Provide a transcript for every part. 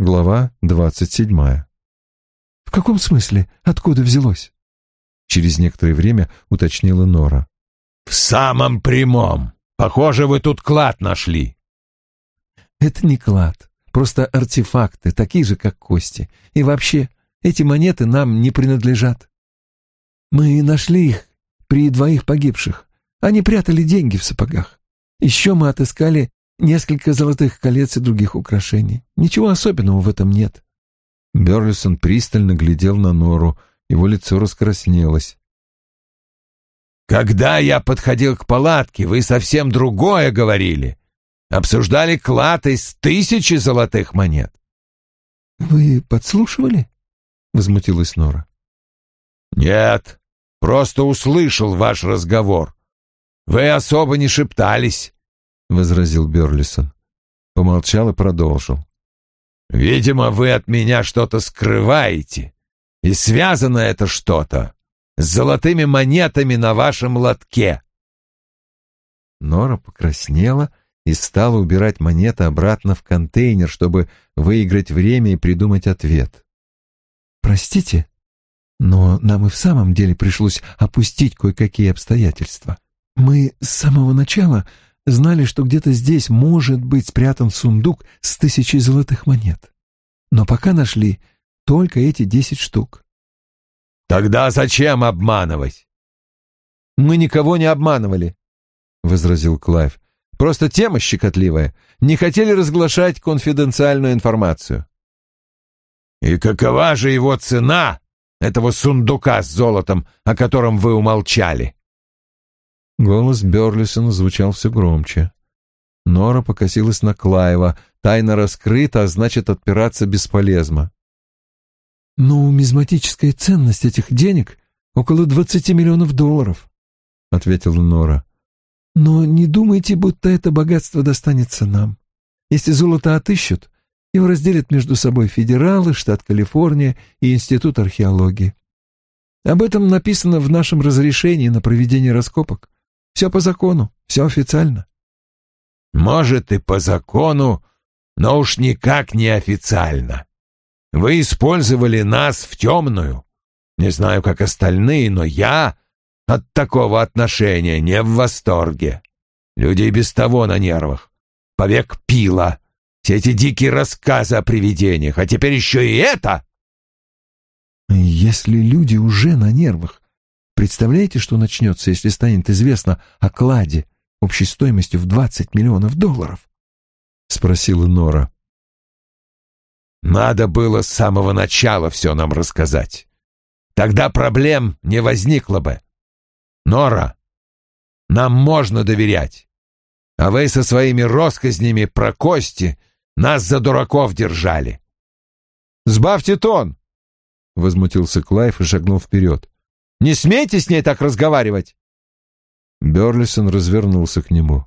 Глава двадцать седьмая. «В каком смысле? Откуда взялось?» Через некоторое время уточнила Нора. «В самом прямом. Похоже, вы тут клад нашли». «Это не клад. Просто артефакты, такие же, как кости. И вообще, эти монеты нам не принадлежат. Мы нашли их при двоих погибших. Они прятали деньги в сапогах. Еще мы отыскали несколько золотых колец и других украшений. Ничего особенного в этом нет. Берлисон пристально глядел на Нору. Его лицо раскраснелось. «Когда я подходил к палатке, вы совсем другое говорили. Обсуждали клад из тысячи золотых монет». «Вы подслушивали?» — возмутилась Нора. «Нет, просто услышал ваш разговор. Вы особо не шептались», — возразил Берлисон. Помолчал и продолжил. Видимо, вы от меня что-то скрываете, и связано это что-то с золотыми монетами на вашем лотке. Нора покраснела и стала убирать монеты обратно в контейнер, чтобы выиграть время и придумать ответ. «Простите, но нам и в самом деле пришлось опустить кое-какие обстоятельства. Мы с самого начала знали, что где-то здесь может быть спрятан сундук с тысячей золотых монет. Но пока нашли только эти десять штук. Тогда зачем обманывать? Мы никого не обманывали, возразил Клайв. Просто тема щекотливая. Не хотели разглашать конфиденциальную информацию. И какова же его цена, этого сундука с золотом, о котором вы умолчали? Голос Берлисона звучал все громче. Нора покосилась на Клаева. Тайна раскрыта, а значит, отпираться бесполезно. «Ну, мизматическая ценность этих денег около двадцати миллионов долларов», — ответила Нора. «Но не думайте, будто это богатство достанется нам. Если золото отыщут, его разделят между собой федералы, штат Калифорния и Институт археологии. Об этом написано в нашем разрешении на проведение раскопок. Все по закону, все официально. Может, и по закону, но уж никак не официально. Вы использовали нас в темную. Не знаю, как остальные, но я от такого отношения не в восторге. Люди и без того на нервах. Повек пила. Все эти дикие рассказы о привидениях, а теперь еще и это. Если люди уже на нервах, Представляете, что начнется, если станет известно о кладе общей стоимостью в 20 миллионов долларов? — спросила Нора. «Надо было с самого начала все нам рассказать. Тогда проблем не возникло бы. Нора, нам можно доверять. А вы со своими россказнями про кости нас за дураков держали». «Сбавьте тон!» — возмутился Клайв и шагнул вперед. Не смейте с ней так разговаривать!» Берлисон развернулся к нему.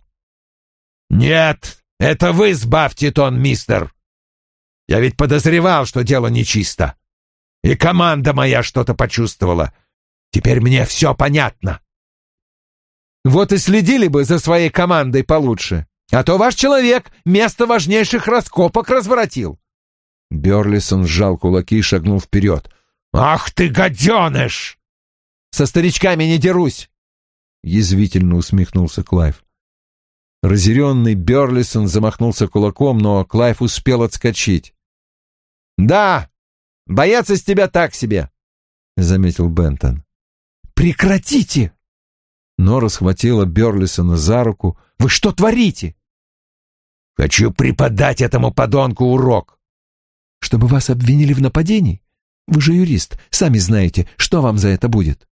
«Нет, это вы сбавьте тон, мистер! Я ведь подозревал, что дело нечисто. И команда моя что-то почувствовала. Теперь мне все понятно». «Вот и следили бы за своей командой получше, а то ваш человек место важнейших раскопок разворотил». Берлисон сжал кулаки и шагнул вперед. «Ах ты, гаденыш!» Со старичками не дерусь!» Язвительно усмехнулся Клайв. Разъяренный Берлисон замахнулся кулаком, но Клайв успел отскочить. «Да, бояться с тебя так себе», — заметил Бентон. «Прекратите!» Нора схватила Берлисона за руку. «Вы что творите?» «Хочу преподать этому подонку урок». «Чтобы вас обвинили в нападении? Вы же юрист, сами знаете, что вам за это будет».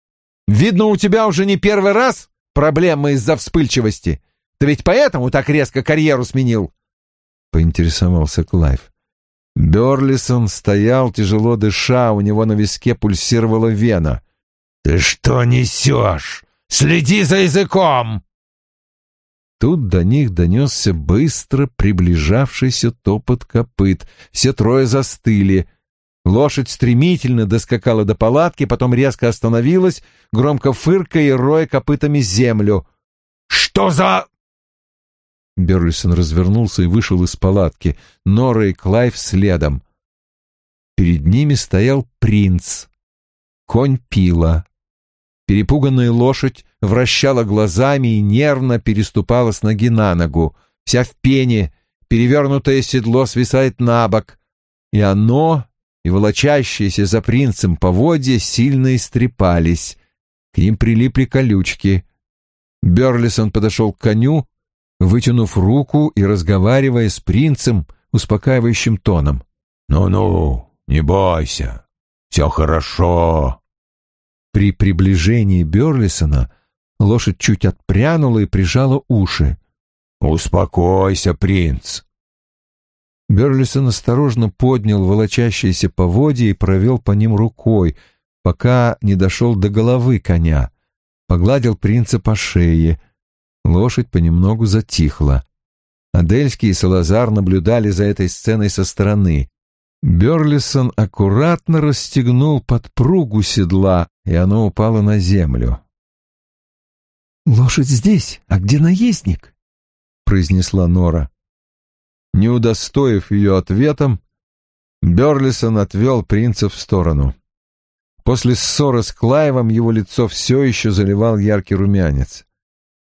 Видно, у тебя уже не первый раз проблемы из-за вспыльчивости. Ты ведь поэтому так резко карьеру сменил?» Поинтересовался Клайв. Берлисон стоял, тяжело дыша, у него на виске пульсировала вена. «Ты что несешь? Следи за языком!» Тут до них донесся быстро приближавшийся топот копыт. Все трое застыли. Лошадь стремительно доскакала до палатки, потом резко остановилась, громко фыркая и роя копытами землю. «Что за...» Берлисон развернулся и вышел из палатки, Нора и Клайв следом. Перед ними стоял принц. Конь пила. Перепуганная лошадь вращала глазами и нервно переступала с ноги на ногу. Вся в пене, перевернутое седло свисает на бок, и оно, и волочащиеся за принцем поводья сильно истрепались. К ним прилипли колючки. Берлисон подошел к коню, вытянув руку и разговаривая с принцем успокаивающим тоном. «Ну-ну, не бойся, все хорошо». При приближении Берлисона лошадь чуть отпрянула и прижала уши. «Успокойся, принц!» Берлисон осторожно поднял волочащиеся поводья и провел по ним рукой, пока не дошел до головы коня. Погладил принца по шее. Лошадь понемногу затихла. Адельский и Салазар наблюдали за этой сценой со стороны. Берлисон аккуратно расстегнул подпругу седла, и оно упало на землю. «Лошадь здесь, а где наездник?» — произнесла Нора. Не удостоив ее ответом, Берлисон отвел принца в сторону. После ссоры с Клаевом его лицо все еще заливал яркий румянец.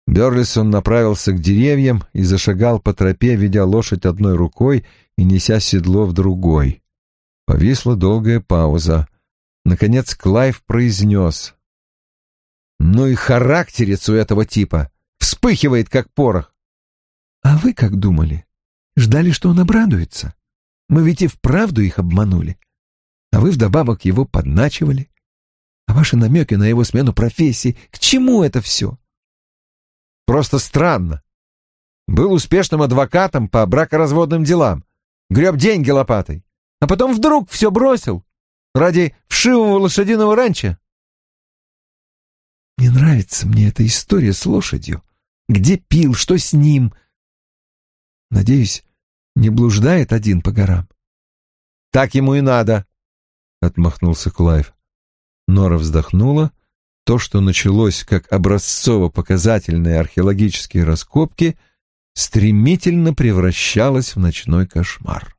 Берлисон направился к деревьям и зашагал по тропе, ведя лошадь одной рукой и неся седло в другой. Повисла долгая пауза. Наконец Клайв произнес. «Ну и характерец у этого типа! Вспыхивает, как порох!» «А вы как думали? Ждали, что он обрадуется? Мы ведь и вправду их обманули. А вы вдобавок его подначивали. А ваши намеки на его смену профессии, к чему это все?» «Просто странно. Был успешным адвокатом по бракоразводным делам. Греб деньги лопатой. А потом вдруг все бросил. Ради вшивого лошадиного ранчо. Не нравится мне эта история с лошадью. Где пил, что с ним? Надеюсь, не блуждает один по горам. Так ему и надо, — отмахнулся Клайв. Нора вздохнула. То, что началось как образцово-показательные археологические раскопки, стремительно превращалось в ночной кошмар.